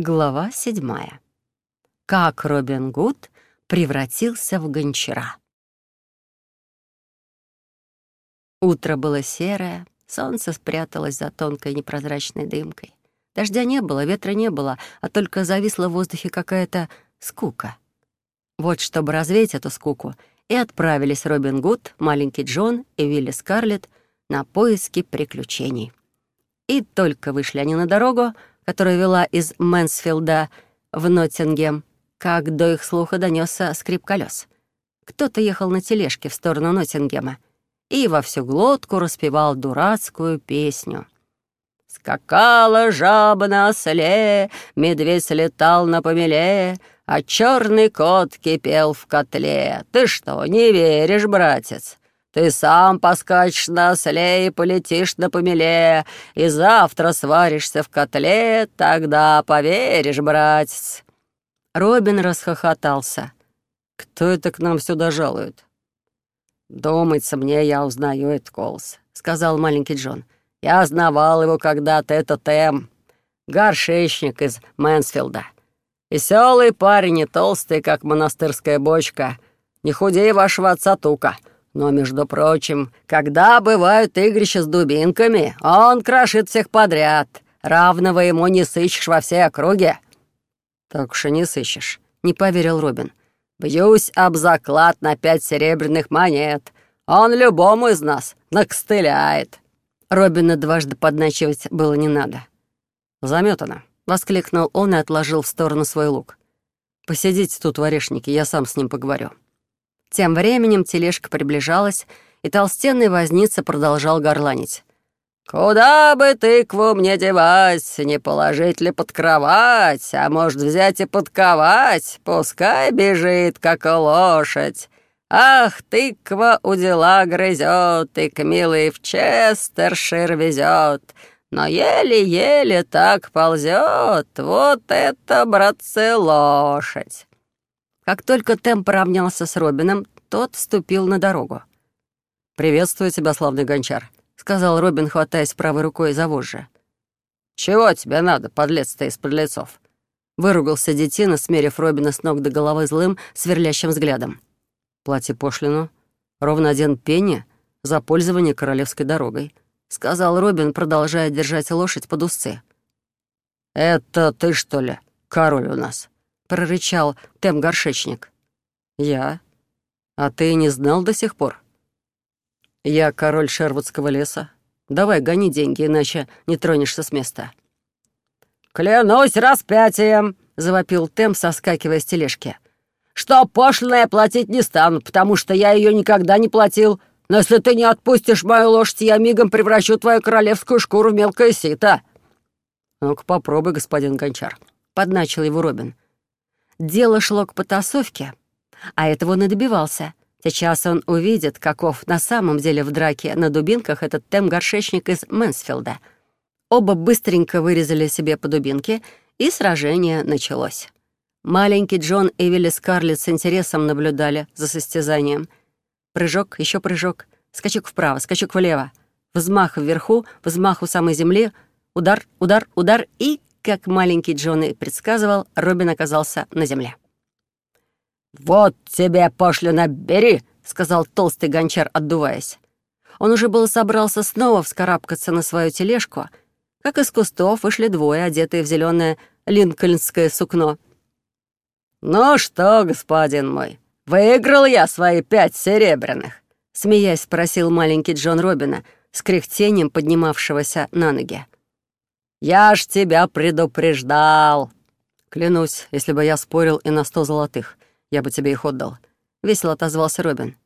Глава седьмая. Как Робин Гуд превратился в гончара. Утро было серое, солнце спряталось за тонкой непрозрачной дымкой. Дождя не было, ветра не было, а только зависла в воздухе какая-то скука. Вот чтобы развеять эту скуку, и отправились Робин Гуд, маленький Джон и Вилли Скарлетт на поиски приключений. И только вышли они на дорогу, которая вела из Мэнсфилда в Ноттингем, как до их слуха донесся скрип колес. Кто-то ехал на тележке в сторону Ноттингема и во всю глотку распевал дурацкую песню. «Скакала жаба на осле, медведь летал на помеле, а черный кот кипел в котле. Ты что, не веришь, братец? Ты сам поскачешь на осле и полетишь на помеле, и завтра сваришься в котле, тогда поверишь, братец». Робин расхохотался. «Кто это к нам сюда жалует?» «Думается мне, я узнаю этот голос», — сказал маленький Джон. «Я знавал его когда-то, это Тэм, горшечник из Мэнсфилда. Веселый парень, не толстый, как монастырская бочка, не худее вашего отца Тука». Но, между прочим, когда бывают игрища с дубинками, он крошит всех подряд. Равного ему не сыщешь во всей округе». «Так уж и не сыщешь», — не поверил Робин. «Бьюсь об заклад на пять серебряных монет. Он любому из нас накстыляет». Робина дважды подначивать было не надо. «Заметано», — воскликнул он и отложил в сторону свой лук. «Посидите тут в орешнике, я сам с ним поговорю». Тем временем тележка приближалась, и толстенный возница продолжал горланить. «Куда бы тыкву мне девать, не положить ли под кровать, а может взять и подковать, пускай бежит, как лошадь. Ах, тыква у дела грызет, и к милой в Честершир везет, но еле-еле так ползет, вот это, братцы, лошадь!» Как только Тем поравнялся с Робином, тот вступил на дорогу. «Приветствую тебя, славный гончар», — сказал Робин, хватаясь правой рукой за вожжи. «Чего тебе надо, подлец ты из подлецов?» Выругался детина, смерив Робина с ног до головы злым, сверлящим взглядом. «Плати пошлину. Ровно один пенни за пользование королевской дорогой», — сказал Робин, продолжая держать лошадь под усы. «Это ты, что ли, король у нас?» Прорычал Тем-горшечник. «Я? А ты не знал до сих пор?» «Я король Шервудского леса. Давай, гони деньги, иначе не тронешься с места». «Клянусь распятием!» — завопил Тем, соскакивая с тележки. «Что пошлино я платить не стану, потому что я ее никогда не платил. Но если ты не отпустишь мою лошадь, я мигом превращу твою королевскую шкуру в мелкое сито». «Ну-ка попробуй, господин Гончар», — подначил его Робин. Дело шло к потасовке, а этого он и добивался. Сейчас он увидит, каков на самом деле в драке на дубинках этот тем-горшечник из Мэнсфилда. Оба быстренько вырезали себе по дубинке, и сражение началось. Маленький Джон и Вилли Скарлетт с интересом наблюдали за состязанием. Прыжок, еще прыжок, скачок вправо, скачок влево, взмах вверху, взмах у самой земли, удар, удар, удар и как маленький Джон и предсказывал, Робин оказался на земле. «Вот тебе пошлина, бери!» — сказал толстый гончар, отдуваясь. Он уже было собрался снова вскарабкаться на свою тележку, как из кустов вышли двое, одетые в зеленое линкольнское сукно. «Ну что, господин мой, выиграл я свои пять серебряных?» Смеясь, спросил маленький Джон Робина с кряхтением поднимавшегося на ноги. «Я ж тебя предупреждал!» «Клянусь, если бы я спорил и на сто золотых, я бы тебе их отдал», — весело отозвался Робин.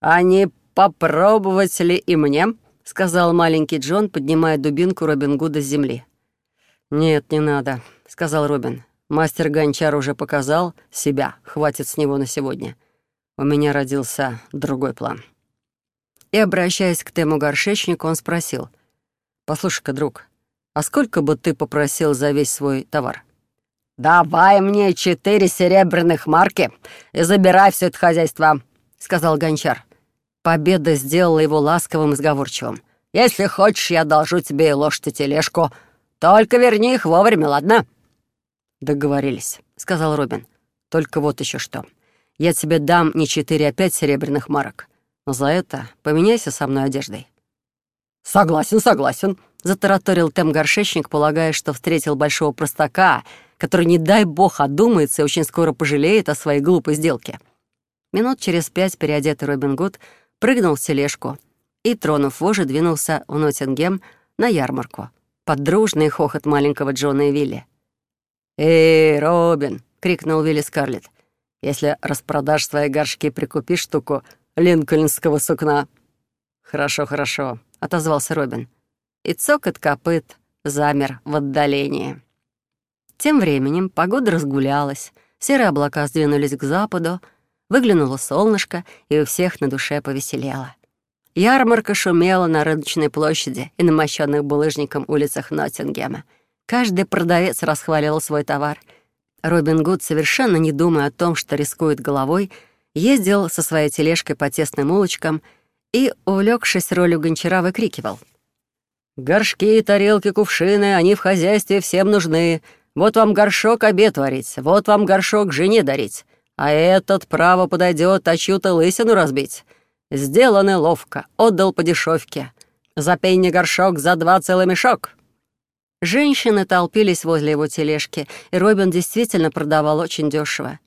«А не попробовать ли и мне?» — сказал маленький Джон, поднимая дубинку Робин Гуда с земли. «Нет, не надо», — сказал Робин. «Мастер Гончар уже показал себя, хватит с него на сегодня. У меня родился другой план». И, обращаясь к Тему Горшечнику, он спросил. «Послушай-ка, друг, а сколько бы ты попросил за весь свой товар?» «Давай мне четыре серебряных марки и забирай все это хозяйство», — сказал гончар. Победа сделала его ласковым и сговорчивым. «Если хочешь, я должу тебе и лошадь и тележку. Только верни их вовремя, ладно?» «Договорились», — сказал Робин. «Только вот еще что. Я тебе дам не четыре, а пять серебряных марок. Но за это поменяйся со мной одеждой». «Согласен, согласен», — затараторил Тем-горшечник, полагая, что встретил большого простака, который, не дай бог, одумается и очень скоро пожалеет о своей глупой сделке. Минут через пять переодетый Робин Гуд прыгнул в тележку и, тронув вожжи, двинулся в Ноттингем на ярмарку под дружный хохот маленького Джона и Вилли. «Эй, Робин!» — крикнул Вилли Скарлетт. «Если распродашь свои горшки, прикупи штуку линкольнского сукна». «Хорошо, хорошо», — отозвался Робин. И цокот копыт замер в отдалении. Тем временем погода разгулялась, серые облака сдвинулись к западу, выглянуло солнышко, и у всех на душе повеселело. Ярмарка шумела на рыночной площади и на мощенных булыжником улицах Ноттингема. Каждый продавец расхваливал свой товар. Робин Гуд, совершенно не думая о том, что рискует головой, ездил со своей тележкой по тесным улочкам и, увлекшись ролью гончара, выкрикивал. «Горшки, тарелки, кувшины, они в хозяйстве всем нужны. Вот вам горшок обед варить, вот вам горшок жене дарить. А этот право подойдет, а чью-то лысину разбить. Сделаны ловко, отдал по дешевке. За пенни горшок, за два целый мешок». Женщины толпились возле его тележки, и Робин действительно продавал очень дешево.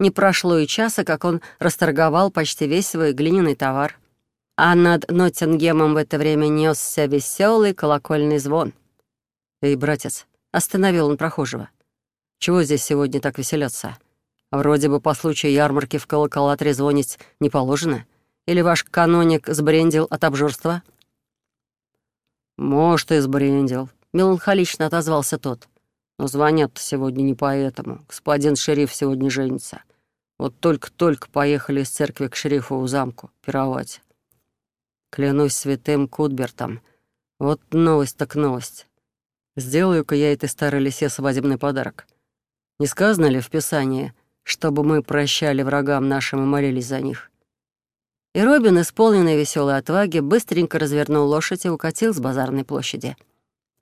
Не прошло и часа, как он расторговал почти весь свой глиняный товар а над Ноттингемом в это время несся веселый колокольный звон. «Эй, братец!» — остановил он прохожего. «Чего здесь сегодня так веселятся? Вроде бы по случаю ярмарки в колокола трезвонить не положено. Или ваш каноник сбрендил от обжорства?» «Может, и сбрендил», — меланхолично отозвался тот. «Но звонят-то сегодня не поэтому. Господин шериф сегодня женится. Вот только-только поехали из церкви к шерифу замку пировать. Клянусь святым Кутбертом. Вот новость так новость. Сделаю-ка я этой старой лисе свадебный подарок. Не сказано ли в Писании, чтобы мы прощали врагам нашим и молились за них? И Робин, исполненный веселой отваги, быстренько развернул лошадь и укатил с базарной площади.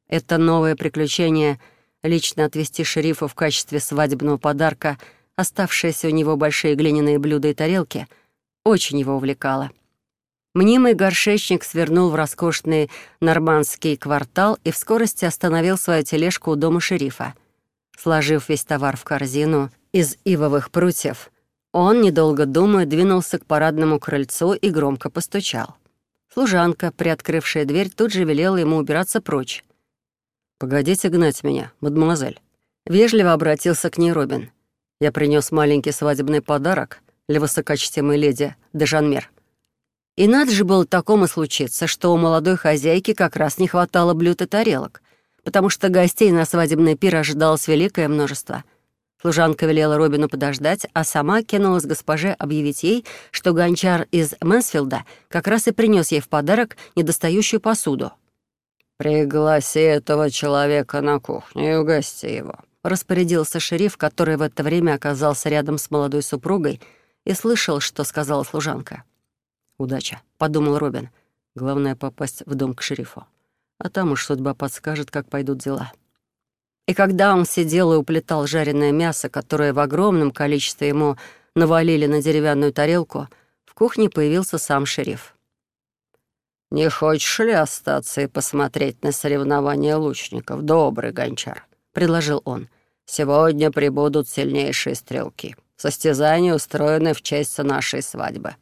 Это новое приключение лично отвезти шерифа в качестве свадебного подарка, оставшиеся у него большие глиняные блюда и тарелки, очень его увлекало. Мнимый горшечник свернул в роскошный нормандский квартал и в скорости остановил свою тележку у дома шерифа. Сложив весь товар в корзину из ивовых прутьев, он, недолго думая, двинулся к парадному крыльцу и громко постучал. Служанка, приоткрывшая дверь, тут же велела ему убираться прочь. «Погодите гнать меня, мадемуазель». Вежливо обратился к ней Робин. «Я принес маленький свадебный подарок для высокочтимой леди Дежанмер. И надо же было такому случиться, что у молодой хозяйки как раз не хватало блюд и тарелок, потому что гостей на свадебный пир ожидалось великое множество. Служанка велела Робину подождать, а сама кинулась госпоже объявить ей, что гончар из Мэнсфилда как раз и принес ей в подарок недостающую посуду. «Пригласи этого человека на кухню и угости его», — распорядился шериф, который в это время оказался рядом с молодой супругой и слышал, что сказала служанка. «Удача», — подумал Робин. «Главное — попасть в дом к шерифу. А там уж судьба подскажет, как пойдут дела». И когда он сидел и уплетал жареное мясо, которое в огромном количестве ему навалили на деревянную тарелку, в кухне появился сам шериф. «Не хочешь ли остаться и посмотреть на соревнования лучников, добрый гончар?» — предложил он. «Сегодня прибудут сильнейшие стрелки. Состязания устроены в честь нашей свадьбы.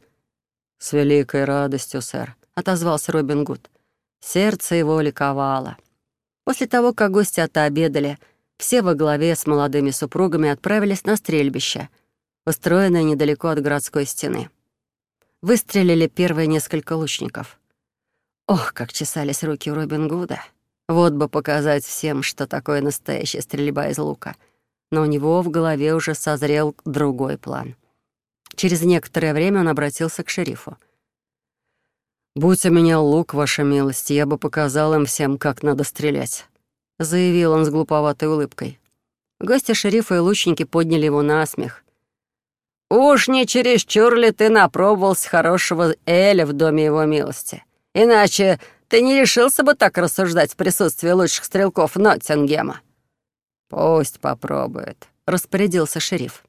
«С великой радостью, сэр», — отозвался Робин Гуд. Сердце его ликовало. После того, как гости отообедали, все во главе с молодыми супругами отправились на стрельбище, устроенное недалеко от городской стены. Выстрелили первые несколько лучников. Ох, как чесались руки у Робин Гуда. Вот бы показать всем, что такое настоящая стрельба из лука. Но у него в голове уже созрел другой план — Через некоторое время он обратился к шерифу. «Будь у меня лук, ваша милость, я бы показал им всем, как надо стрелять», — заявил он с глуповатой улыбкой. Гости шерифа и лучники подняли его на смех. «Уж не чересчур ли ты напробовался хорошего Эля в доме его милости? Иначе ты не решился бы так рассуждать в присутствии лучших стрелков Ноттингема». «Пусть попробует», — распорядился шериф.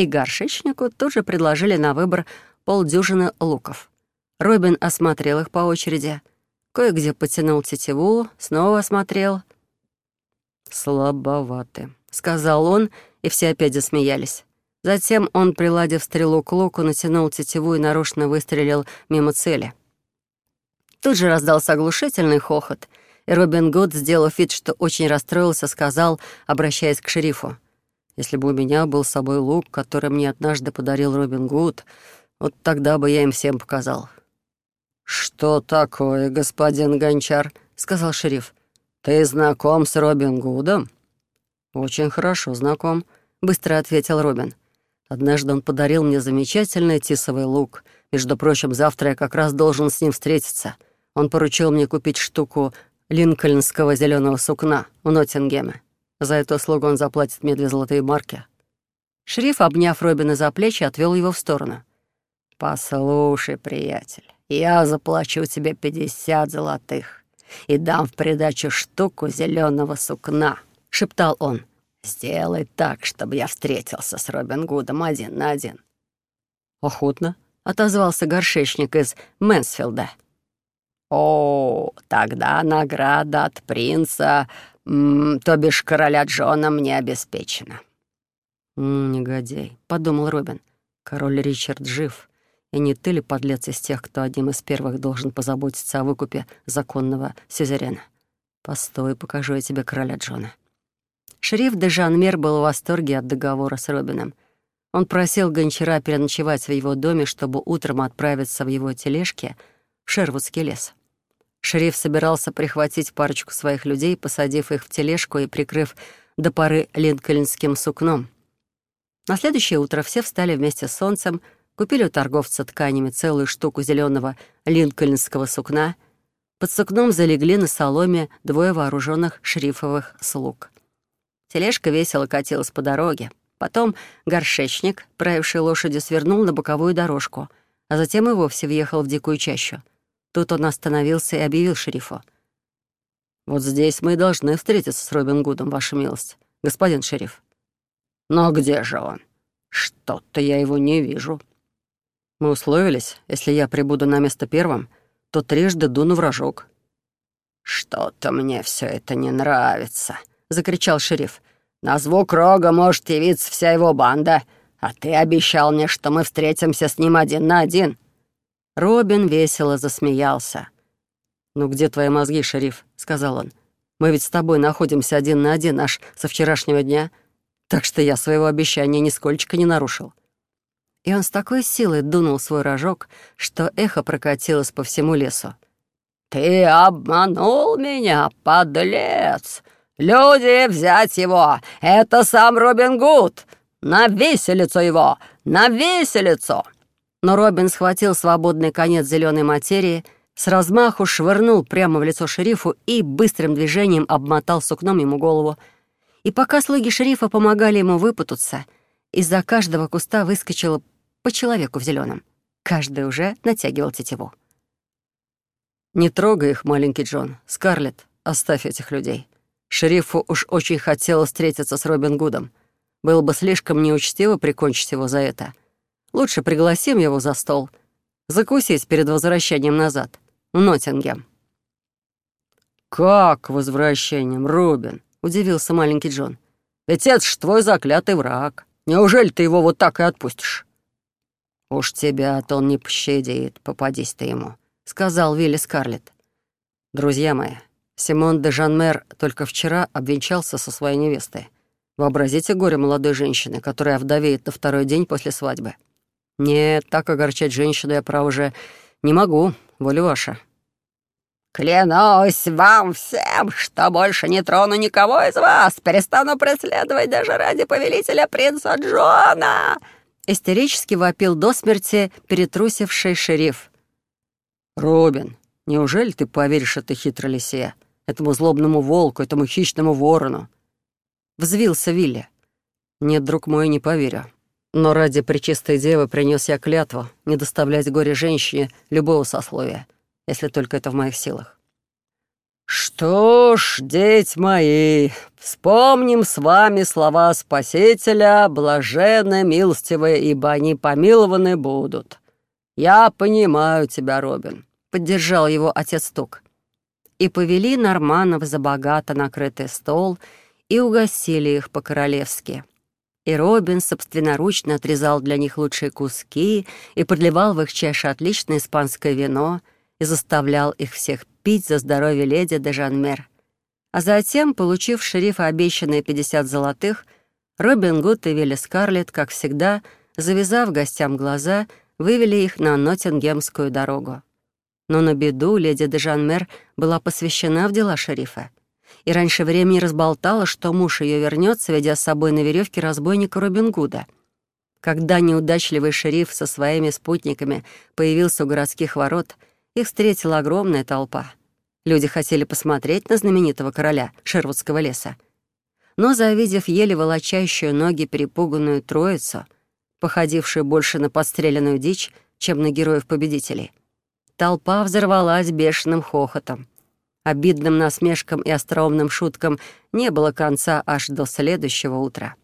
И горшечнику тут же предложили на выбор полдюжины луков. Робин осмотрел их по очереди, кое-где потянул тетиву, снова осмотрел. «Слабоваты», — сказал он, и все опять засмеялись. Затем он, приладив стрелу к луку, натянул тетиву и нарочно выстрелил мимо цели. Тут же раздался оглушительный хохот, и Робин Гуд, сделав вид, что очень расстроился, сказал, обращаясь к шерифу, «Если бы у меня был с собой лук, который мне однажды подарил Робин Гуд, вот тогда бы я им всем показал». «Что такое, господин Гончар?» — сказал шериф. «Ты знаком с Робин Гудом?» «Очень хорошо знаком», — быстро ответил Робин. Однажды он подарил мне замечательный тисовый лук. Между прочим, завтра я как раз должен с ним встретиться. Он поручил мне купить штуку линкольнского зеленого сукна в Ноттингеме. За эту услугу он заплатит мне две золотые марки. Шериф, обняв Робина за плечи, отвел его в сторону. «Послушай, приятель, я заплачу тебе пятьдесят золотых и дам в придачу штуку зеленого сукна», — шептал он. «Сделай так, чтобы я встретился с Робин Гудом один на один». «Охотно», — отозвался горшечник из Мэнсфилда. «О, тогда награда от принца, то бишь короля Джона, мне обеспечена». «Негодяй», — подумал Робин. «Король Ричард жив, и не ты ли, подлец, из тех, кто одним из первых должен позаботиться о выкупе законного сюзерена? Постой, покажу я тебе короля Джона». Шериф де Жанмер был в восторге от договора с Робином. Он просил гончара переночевать в его доме, чтобы утром отправиться в его тележке в Шервудский лес. Шериф собирался прихватить парочку своих людей, посадив их в тележку и прикрыв до поры линкольнским сукном. На следующее утро все встали вместе с солнцем, купили у торговца тканями целую штуку зеленого линкольнского сукна. Под сукном залегли на соломе двое вооруженных шрифовых слуг. Тележка весело катилась по дороге. Потом горшечник, правивший лошадью, свернул на боковую дорожку, а затем и вовсе въехал в дикую чащу. Тут он остановился и объявил шерифу. «Вот здесь мы и должны встретиться с Робин Гудом, ваша милость, господин шериф». «Но где же он? Что-то я его не вижу». «Мы условились, если я прибуду на место первым, то трижды дуну вражок». «Что-то мне все это не нравится», — закричал шериф. «На звук рога может явиться вся его банда, а ты обещал мне, что мы встретимся с ним один на один». Робин весело засмеялся. «Ну где твои мозги, шериф?» — сказал он. «Мы ведь с тобой находимся один на один аж со вчерашнего дня, так что я своего обещания нисколько не нарушил». И он с такой силой дунул свой рожок, что эхо прокатилось по всему лесу. «Ты обманул меня, подлец! «Люди, взять его! Это сам Робин Гуд! На виселицу его! На виселицу!» Но Робин схватил свободный конец зеленой материи, с размаху швырнул прямо в лицо шерифу и быстрым движением обмотал сукном ему голову. И пока слуги шерифа помогали ему выпутаться, из-за каждого куста выскочило по человеку в зеленом. Каждый уже натягивал тетиву. «Не трогай их, маленький Джон. Скарлетт, оставь этих людей. Шерифу уж очень хотелось встретиться с Робин Гудом. Было бы слишком неучтиво прикончить его за это. Лучше пригласим его за стол. Закусить перед возвращением назад. В Ноттингем. «Как возвращением, Робин?» — удивился маленький Джон. «Ведь это ж твой заклятый враг. Неужели ты его вот так и отпустишь?» «Уж тебя-то он не пощадит, попадись ты ему», — сказал Вилли Скарлетт. «Друзья мои, Симон де Жанмер только вчера обвенчался со своей невестой. Вообразите горе молодой женщины, которая вдовеет на второй день после свадьбы. Нет, так огорчать женщину я, право же, не могу, воля ваша. «Клянусь вам всем, что больше не трону никого из вас, перестану преследовать даже ради повелителя принца Джона!» Истерически вопил до смерти перетрусивший шериф. «Робин, неужели ты поверишь этой хитрой лисе?» этому злобному волку, этому хищному ворону. Взвился Вилли. Нет, друг мой, не поверю. Но ради пречистой девы принес я клятву не доставлять горе женщине любого сословия, если только это в моих силах. «Что ж, дети мои, вспомним с вами слова Спасителя, блаженны, милостивые, ибо они помилованы будут. Я понимаю тебя, Робин», — поддержал его отец Тук. И повели норманов за богато накрытый стол и угостили их по-королевски. И Робин собственноручно отрезал для них лучшие куски и подливал в их чаши отличное испанское вино и заставлял их всех пить за здоровье леди де Жанмер. А затем, получив шерифа обещанные 50 золотых, Робин Гуд и Вилли Скарлетт, как всегда, завязав гостям глаза, вывели их на Ноттингемскую дорогу. Но на беду леди де Жанмер была посвящена в дела шерифа и раньше времени разболтала, что муж ее вернется, ведя с собой на веревке разбойника Робин Гуда. Когда неудачливый шериф со своими спутниками появился у городских ворот — их встретила огромная толпа. Люди хотели посмотреть на знаменитого короля Шервудского леса. Но, завидев еле волочащую ноги перепуганную троицу, походившую больше на подстреленную дичь, чем на героев-победителей, толпа взорвалась бешеным хохотом. Обидным насмешкам и остроумным шуткам не было конца аж до следующего утра.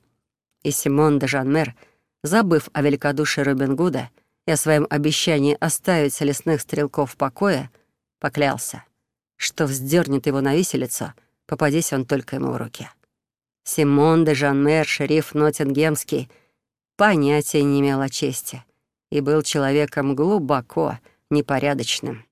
И Симон де Жанмер, забыв о великодушии Робин Гуда, и о своем обещании оставить лесных стрелков в покое, поклялся, что вздернет его на виселицу, попадись он только ему в руки. Симон де Жанмер, шериф Ноттингемский, понятия не имел о чести и был человеком глубоко непорядочным.